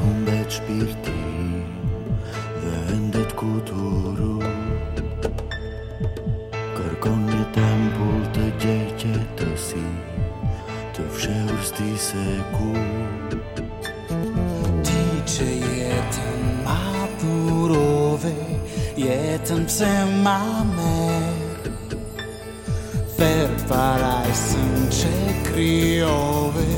humbet shpirtin Vendet ku t'uru Kërkon një tempull të gjeqe të si Të fshehur sti se ku. Ti që jetën ma durove Jetën pse ma merë Fer parajsën që kryove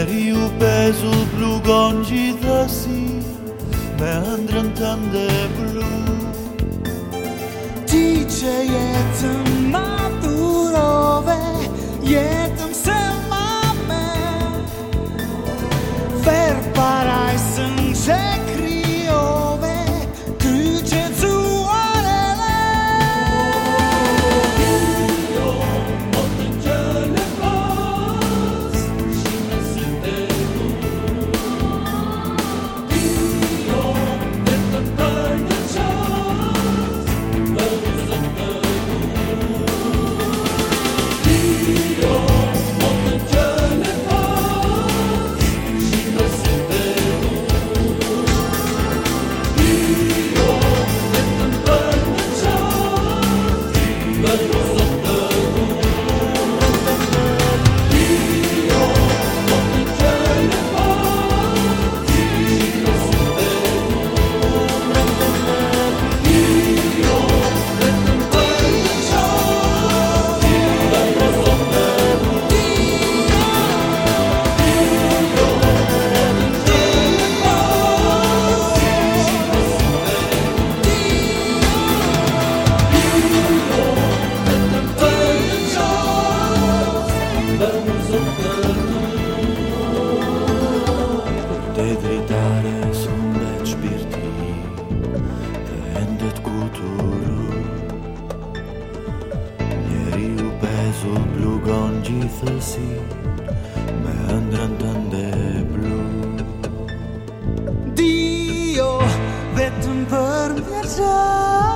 Medio peso blu gongi da si Me andrën të ndë blu Ti që jetëm maturove Jetëm se mame. Ver parajsën futuro. Ieri u pezu blugon gjithësi Me ëndrën të ndeblu Dio vetëm për mjerëgjën